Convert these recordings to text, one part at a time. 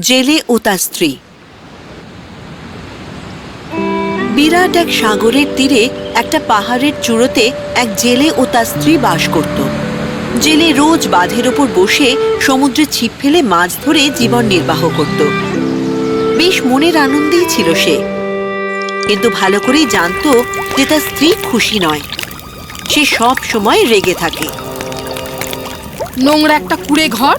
জেলে ও তার স্ত্রী। বিরাট এক সাগরের তীরে একটা পাহাড়ের চূড়োতে এক জেলে ও তার স্ত্রী বাস করত। জেলে রোজ বাঁধের ওপর বসে সমুদ্রে ছিপ ফেলে মাছ ধরে জীবন নির্বাহ করত। বেশ মনের আনন্দেই ছিল সে। কিন্তু ভালো করেই জানতো যে তার স্ত্রী খুশি নয়। সে সব সময় রেগে থাকে। নোংরা একটা কুড়ে ঘর,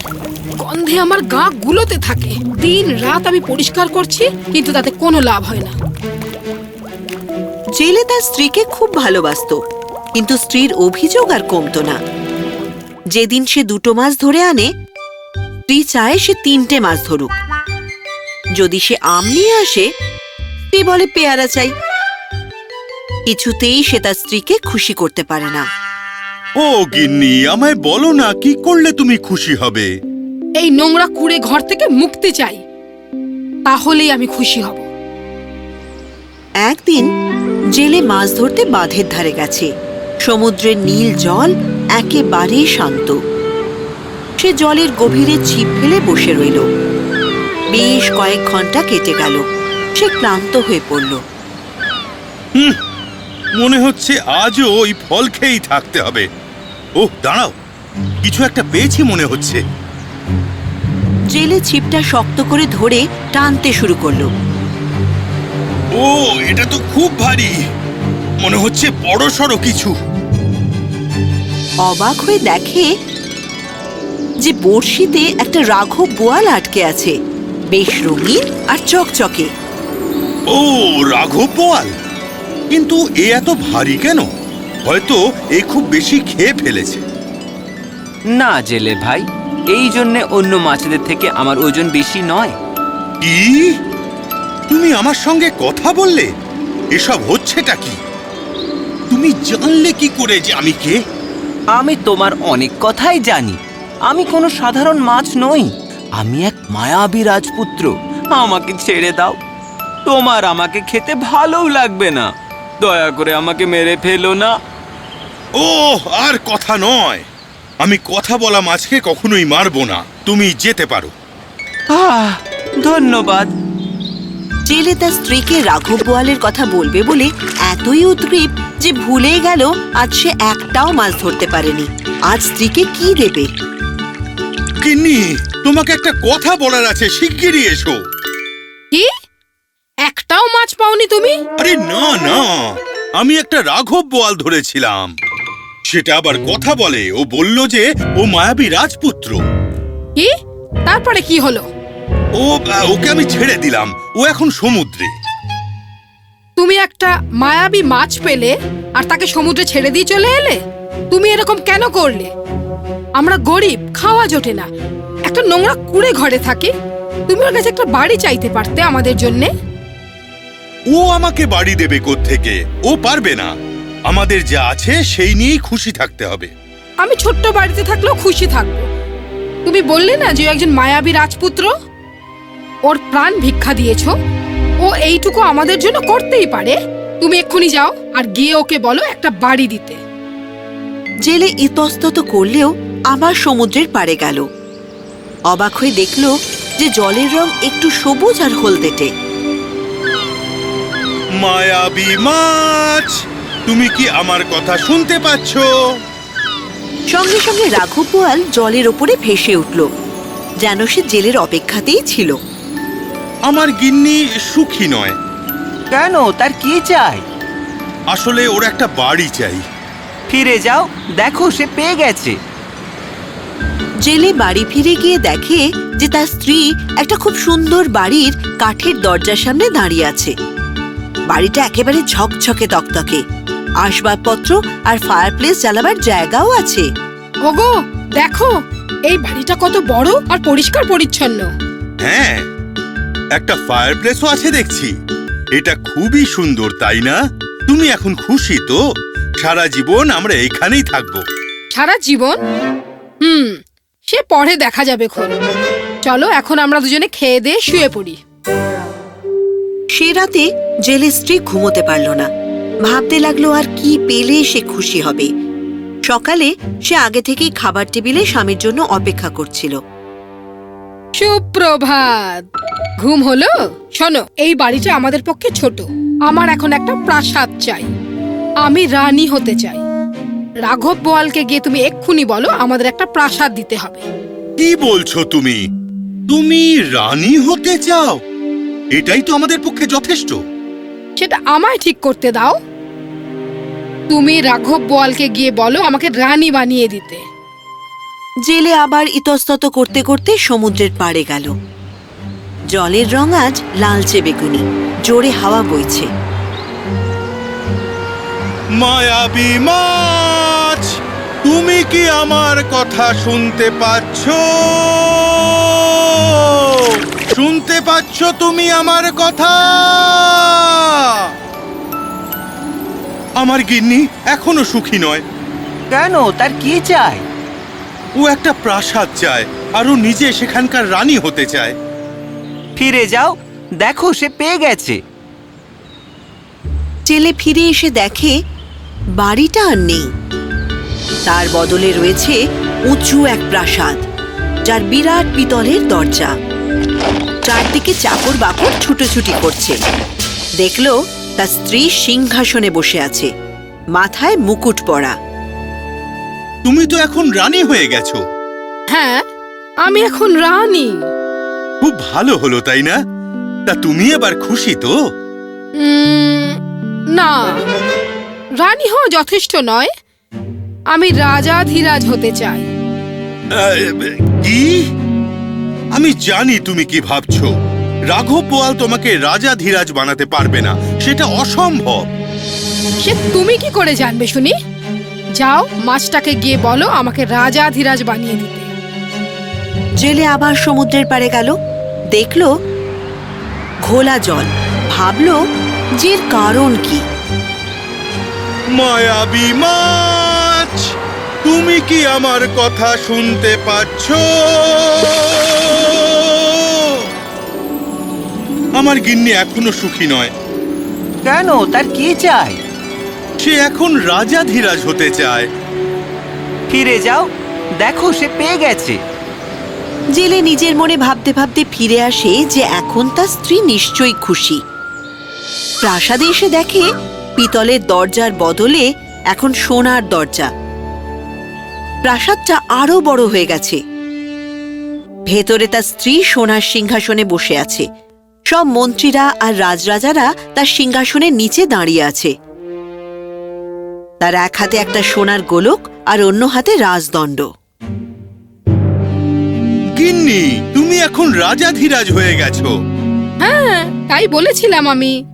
গন্ধে আমার গা গুলোতে থাকে। দিন রাত আমি পরিষ্কার করছি, কিন্তু তাতে কোনো লাভ হয় না। জেলে তার স্ত্রীকে খুব ভালোবাসতো, কিন্তু স্ত্রীর অভিযোগ আর কমতো না। যেদিন সে দুটো মাছ ধরে আনে, স্ত্রী চায় সে তিনটে মাছ ধরুক। যদি সে আম নিয়ে আসে স্ত্রী বলে পেয়ারা চাই। কিছুতেই সে তার স্ত্রীকে খুশি করতে পারে না। ও গিন্নি আমায় বলো না কি করলে তুমি খুশি হবে? এই নোংরা কুড়ে ঘর থেকে মুক্তি চাই তাহলেই আমি খুশি হব। একদিন জেলে মাছ ধরতে বাঁধের ধারে গেছে। সমুদ্রের নীল জল একেবারে শান্ত। সে জলের গভীরে ছিপ ফেলে বসে রইল। বেশ কয়েক ঘণ্টা কেটে গেল। সে ক্লান্ত হয়ে পড়ল। মনে হচ্ছে আজও ওই ফল খেয়েই থাকতে হবে। ও দাঁড়াও। কিছু একটা পেয়েছি মনে হচ্ছে। জেলে ছিপটা শক্ত করে ধরে টানতে শুরু করল। ও এটা তো খুব ভারী। মনে হচ্ছে বড় সড়ো কিছু। অবাক হয়ে দেখে যে বড়শিতে একটা রাঘব বোয়াল আটকে আছে। বেশ রঙিন আর চকচকে। ও রাঘব বোয়াল। কিন্তু এ এত ভারী কেন? হয়তো এ খুব বেশি খেয়ে ফেলেছে। না জেলে ভাই এই জন্যে অন্য মাছেদের থেকে আমার ওজন বেশি নয়। কি? তুমি আমার সঙ্গে কথা বললে? এসব হচ্ছেটা কি? তুমি জানলে কি করে যে আমি কে? আমি তোমার অনেক কথাই জানি। আমি কোনো সাধারণ মাছ নই। আমি এক মায়াবী রাজপুত্র। আমাকে ছেড়ে দাও। তোমার আমাকে খেতে ভালোও লাগবে না। দয়া করে আমাকে মেরে ফেলো না। ও আর কথা নয়। আমি কথা বলা মাছকে কখনোই মারবো না। তুমি যেতে পারো। আহ ধন্যবাদ। জেলে তার স্ত্রীকে রাঘব বোয়ালের কথা বলবে বলে এতই উদ্গ্রীব যে ভুলে গেল আজ সে একটাও মাছ ধরতে পারেনি। আজ স্ত্রীকে কি দেবে? কিন্নি তোমাকে একটা কথা বলার আছে শিগগিরই এসো। কি? একটাও মাছ পাওনি তুমি? আরে না না। আমি একটা রাঘব বোয়াল ধরেছিলাম। সেটা আবার কথা বলে। ও বলল যে ও মায়াবী রাজপুত্র। কি? তারপরে কি হলো? ও ওকে আমি ছেড়ে দিলাম। ও এখন সমুদ্রে। তুমি একটা মায়াবী মাছ পেলে আর তাকে সমুদ্রে ছেড়ে দিয়ে চলে এলে? তুমি এরকম কেন করলে? আমরা গরিব খাওয়া জোটে না। একটা নোংরা কুড়ে ঘরে থাকি। তুমি ওর কাছে একটা বাড়ি চাইতে পারতে আমাদের জন্যে? ও আমাকে বাড়ি দেবে থেকে ও পারবে না। আমাদের যা আছে সেই নিয়েই খুশি থাকতে হবে। আমি ছোট্ট বাড়িতে থাকলেও খুশি থাকব। তুমি বললে না যে একজন মায়াবী রাজপুত্র? ওর প্রাণ ভিক্ষা দিয়েছ? ও এইটুকু আমাদের জন্য করতেই পারে। তুমি এক্ষুনি যাও আর গিয়ে ওকে বলো একটা বাড়ি দিতে। জেলে ইতস্তত করলেও আবার সমুদ্রের পাড়ে গেল। অবাক হয়ে দেখল যে জলের রং একটু সবুজ আর হলদেটে। মায়াবী মাছ! তুমি কি আমার কথা শুনতে পাচ্ছ? সঙ্গে সঙ্গে রাঘব বোয়াল জলের ওপরে ভেসে উঠল যেন সে জেলের অপেক্ষাতেই ছিল। আমার গিন্নি সুখী নয়। কেন? তার কি চাই? আসলে ওর একটা বাড়ি চাই। ফিরে যাও দেখো সে পেয়ে গেছে। জেলে বাড়ি ফিরে গিয়ে দেখে যে তার স্ত্রী একটা খুব সুন্দর বাড়ির কাঠের দরজার সামনে দাঁড়িয়ে আছে। বাড়িটা একেবারে ঝকঝকে তকতকে। আসবাবপত্র আর ফায়ারপ্লেস জ্বালাবার জায়গাও আছে। ওগো দেখো এই বাড়িটা কত বড় আর পরিষ্কার পরিচ্ছন্ন। হ্যাঁ একটা ফায়ারপ্লেসও আছে দেখছি। এটা খুবই সুন্দর তাই না? তুমি এখন খুশি তো? সারা জীবন আমরা এখানেই থাকব। সারা জীবন? হুম সে পরে দেখা যাবে খন চলো এখন আমরা দুজনে খেয়ে দিয়ে শুয়ে পড়ি। সে রাতে জেলে স্ত্রী ঘুমোতে পারল না। ভাবতে লাগল আর কি পেলে সে খুশি হবে। সকালে সে আগে থেকেই খাবার টেবিলে স্বামীর জন্য অপেক্ষা করছিল। সুপ্রভাত। ঘুম হলো? শোনো এই বাড়িটা আমাদের পক্ষে ছোট। আমার এখন একটা প্রাসাদ চাই। আমি রানী হতে চাই। রাঘব বোয়ালকে গিয়ে তুমি এক্ষুনি বলো আমাদের একটা প্রাসাদ দিতে হবে। কি বলছো তুমি? তুমি রানী হতে চাও? এটাই তো আমাদের পক্ষে যথেষ্ট। সেটা আমায় ঠিক করতে দাও। তুমি রাঘব বোয়ালকে গিয়ে বলো আমাকে রানী বানিয়ে দিতে। জেলে আবার ইতস্তত করতে করতে সমুদ্রের পাড়ে গেল। জলের রং আজ লালচে বেগুনি জোরে হাওয়া বইছে। মায়াবী মাছ তুমি কি আমার কথা শুনতে পাচ্ছ? শুনতে পাচ্ছ তুমি আমার কথা? আমার গিন্নি এখনও সুখী নয়। কেন? তার কি চাই ও একটা প্রাসাদ চায় আর ও নিজে সেখানকার রানী হতে চায়। ফিরে যাও দেখো সে পেয়ে গেছে। জেলে ফিরে এসে দেখে বাড়িটা আর নেই। তার বদলে রয়েছে উঁচু এক প্রাসাদ যার বিরাট পিতলের দরজা। চারদিকে চাকর বাকর ছুটোছুটি করছে। দেখল তার স্ত্রী সিংহাসনে বসে আছে মাথায় মুকুট পরা। তুমি তো এখন রানী হয়ে গেছো। হ্যাঁ আমি এখন রানী। খুব ভালো হলো তাই না? তা তুমি এবার খুশি তো? না রানী হওয়া যথেষ্ট নয়। আমি রাজা ধীরাজ হতে চাই। কি? আমি জানি তুমি কি ভাবছ। রাঘব বোয়াল তোমাকে রাজা ধীরাজ বানাতে পারবে না। সেটা অসম্ভব। সে তুমি কি করে জানবে শুনি? যাও মাছটাকে গিয়ে বলো আমাকে রাজা ধীরাজ বানিয়ে দিতে। জেলে আবার সমুদ্রের পাড়ে গেল। দেখল ঘোলা জল। ভাবল যে এর কারণ কি? মায়াবী মাছ তুমি কি আমার কথা শুনতে পাচ্ছ? আমার গিন্নি এখনও সুখী নয়। কেন? তার কি চাই? সে এখন রাজা ধীরাজ হতে চায়। ফিরে যাও দেখো সে পেয়ে গেছে। জেলে নিজের মনে ভাবতে ভাবতে ফিরে আসে যে এখন তার স্ত্রী নিশ্চয়ই খুশি। প্রাসাদে এসে দেখে পিতলের দরজার বদলে এখন সোনার দরজা। প্রাসাদটা আরও বড় হয়ে গেছে। ভেতরে তার স্ত্রী সোনার সিংহাসনে বসে আছে। সব মন্ত্রীরা আর রাজরাজারা তার সিংহাসনের নিচে দাঁড়িয়ে আছে। তার এক হাতে একটা সোনার গোলক আর অন্য হাতে রাজদণ্ড। গিন্নি তুমি এখন রাজা ধীরাজ হয়ে গেছো। হ্যাঁ তাই বলেছিলাম আমি।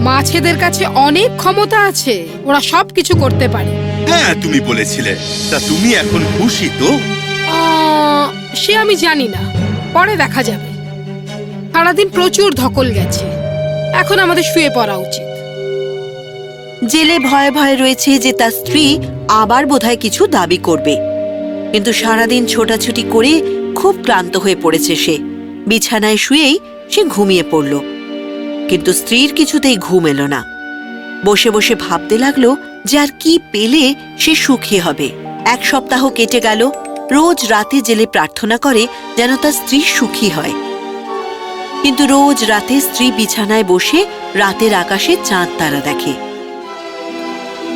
মাছেদের কাছে অনেক ক্ষমতা আছে ওরা সব কিছু করতে পারে। হ্যাঁ তুমি বলেছিলে। তা তুমি এখন খুশি তো? আহ, সে আমি জানি না। পরে দেখা যাবে। সারাদিন প্রচুর ধকল গেছে। এখন আমাদের শুয়ে পড়া উচিত। জেলে ভয়ে ভয়ে রয়েছে যে তার স্ত্রী আবার বোধহয় কিছু দাবি করবে। কিন্তু সারাদিন ছোটাছুটি করে খুব ক্লান্ত হয়ে পড়েছে সে। বিছানায় শুয়েই সে ঘুমিয়ে পড়ল। কিন্তু স্ত্রীর কিছুতেই ঘুম এলো না। বসে বসে ভাবতে লাগল যে আর কি পেলে সে সুখী হবে। এক সপ্তাহ কেটে গেল। রোজ রাতে জেলে প্রার্থনা করে যেন তার স্ত্রী সুখী হয়। কিন্তু রোজ রাতে স্ত্রী বিছানায় বসে রাতের আকাশে চাঁদ তারা দেখে।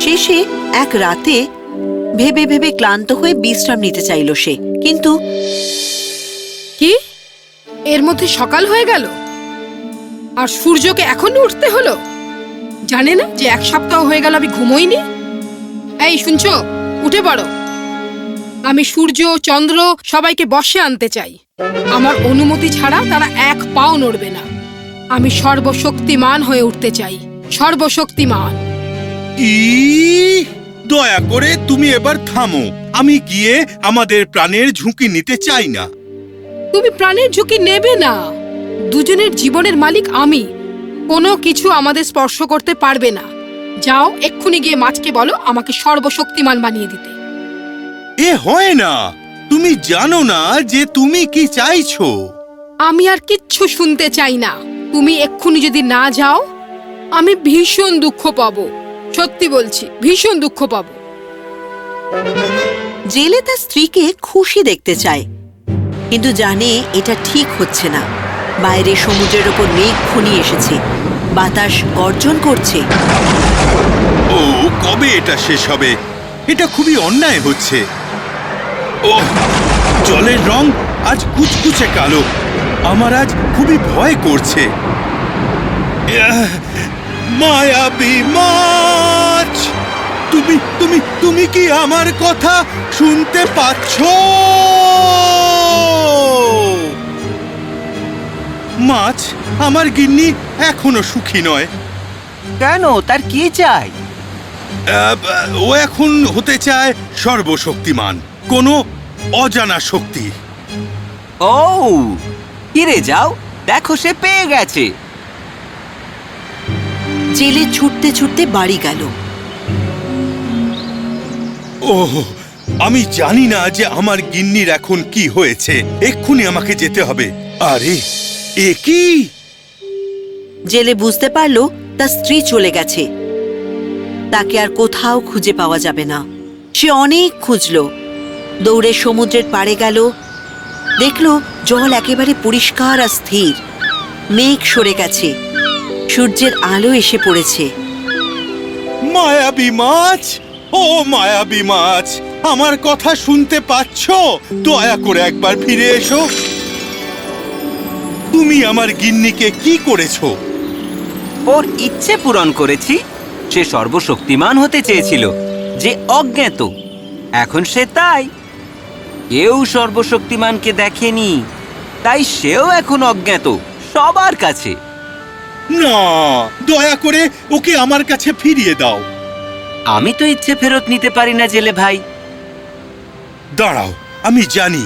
শেষে এক রাতে ভেবে ভেবে ক্লান্ত হয়ে বিশ্রাম নিতে চাইল সে, কিন্তু কি? এর মধ্যে সকাল হয়ে গেল? আর সূর্যকে এখনও উঠতে হলো? জানে না যে এক সপ্তাহ হয়ে গেল আমি ঘুমোইনি? এই, শুনছো? উঠে পড়ো। আমি সূর্য, চন্দ্র সবাইকে বসে আনতে চাই। আমার অনুমতি ছাড়া তারা এক পাও নড়বে না। আমি সর্বশক্তিমান হয়ে উঠতে চাই। সর্বশক্তিমান। ই দয়া করে তুমি এবার থামো। আমি গিয়ে আমাদের প্রাণের ঝুঁকি নিতে চাই না। তুমি প্রাণের ঝুঁকি নেবে না। দুজনের জীবনের মালিক আমি। কোনো কিছু আমাদের স্পর্শ করতে পারবে না। যাও এক্ষুনি গিয়ে মাছকে বলো আমাকে সর্বশক্তিমান বানিয়ে দিতে। এ হয় না। তুমি জানো না যে তুমি কি চাইছো? আমি আর কিচ্ছু শুনতে চাই না। তুমি এক্ষুনি যদি না যাও আমি ভীষণ দুঃখ পাবো। সত্যি বলছি ভীষণ দুঃখ পাবো। জেলে তার স্ত্রীকে খুশি দেখতে চায় কিন্তু জানে এটা ঠিক হচ্ছে না। বাইরে সমুদ্রের ওপর মেঘ ঘনিয়ে এসেছে বাতাস গর্জন করছে। ও কবে এটা শেষ হবে? এটা খুবই অন্যায় হচ্ছে। ও জলের রং আজ কুচকুচে কালো। আমার আজ খুবই ভয় করছে। মায়াবী মাছ তুমি তুমি তুমি কি আমার কথা শুনতে পাচ্ছ? মাছ আমার গিন্নি এখনও সুখী নয়। কেন? তার কি চাই? ও এখন হতে চায় সর্বশক্তিমান। কোনো অজানা শক্তি। ও ফিরে যাও দেখো সে পেয়ে গেছে। জেলে ছুটতে ছুটতে বাড়ি গেল। ওহ আমি জানি না যে আমার গিন্নির এখন কি হয়েছে। এক্ষুনি আমাকে যেতে হবে। আরে এ কি? জেলে বুঝতে পারল তার স্ত্রী চলে গেছে। তাকে আর কোথাও খুঁজে পাওয়া যাবে না। সে অনেক খুঁজল। দৌড়ে সমুদ্রের পাড়ে গেল। দেখল জল একেবারে পরিষ্কার আর স্থির। মেঘ সরে গেছে। সূর্যের আলো এসে পড়েছে। মায়াবী মাছ! ও মায়াবী মাছ! আমার কথা শুনতে পাচ্ছ? দয়া করে একবার ফিরে এসো। তুমি আমার গিন্নিকে কি করেছ? ওর ইচ্ছে পূরণ করেছি। সে সর্বশক্তিমান হতে চেয়েছিল যে অজ্ঞাত। এখন সে তাই। কেউ সর্বশক্তিমানকে দেখেনি তাই সেও এখন অজ্ঞাত সবার কাছে। না দয়া করে ওকে আমার কাছে ফিরিয়ে দাও। আমি তো ইচ্ছে ফেরত নিতে পারি না জেলে ভাই। দাঁড়াও আমি জানি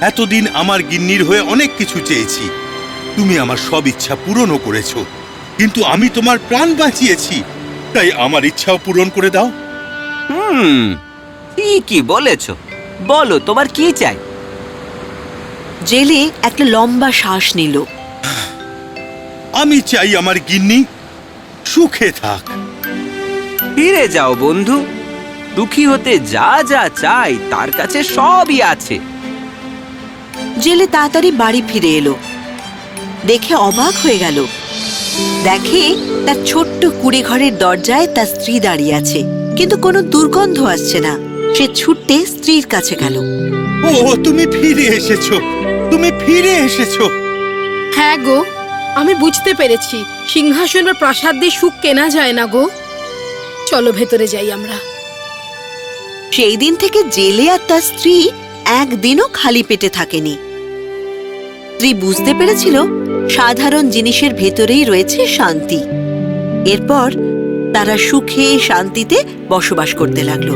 এতদিন আমার গিন্নির হয়ে অনেক কিছু চেয়েছি। তুমি আমার সব ইচ্ছা পূরণও করেছ কিন্তু আমি তোমার প্রাণ বাঁচিয়েছি। তাই আমার ইচ্ছাও পূরণ করে দাও। হুম ঠিকই বলেছ। বলো তোমার কি চাই? জেলে একটা লম্বা শ্বাস নিল। আমি চাই আমার গিন্নি সুখে থাক। ফিরে যাও বন্ধু। দুঃখী হতে যা যা চাই তার কাছে সবই আছে। জেলে তাড়াতাড়ি বাড়ি ফিরে এলো। দেখে অবাক হয়ে গেল। দেখে তার ছোট্ট কুড়ে ঘরের দরজায় তার স্ত্রী দাঁড়িয়ে আছে কিন্তু কোনো দুর্গন্ধ আসছে না। সে ছুটতে স্ত্রীর কাছে গেল। ও তুমি ফিরে এসেছ। তুমি ফিরে এসেছ। হ্যাঁ গো আমি বুঝতে পেরেছি। সিংহাসন বা প্রাসাদ দিয়ে সুখ কেনা যায় না গো। চলো ভেতরে যাই আমরা। সেই দিন থেকে জেলে আর তার স্ত্রী একদিনও খালি পেটে থাকেনি। স্ত্রী বুঝতে পেরেছিল সাধারণ জিনিসের ভেতরেই রয়েছে শান্তি। এরপর তারা সুখে শান্তিতে বসবাস করতে লাগল।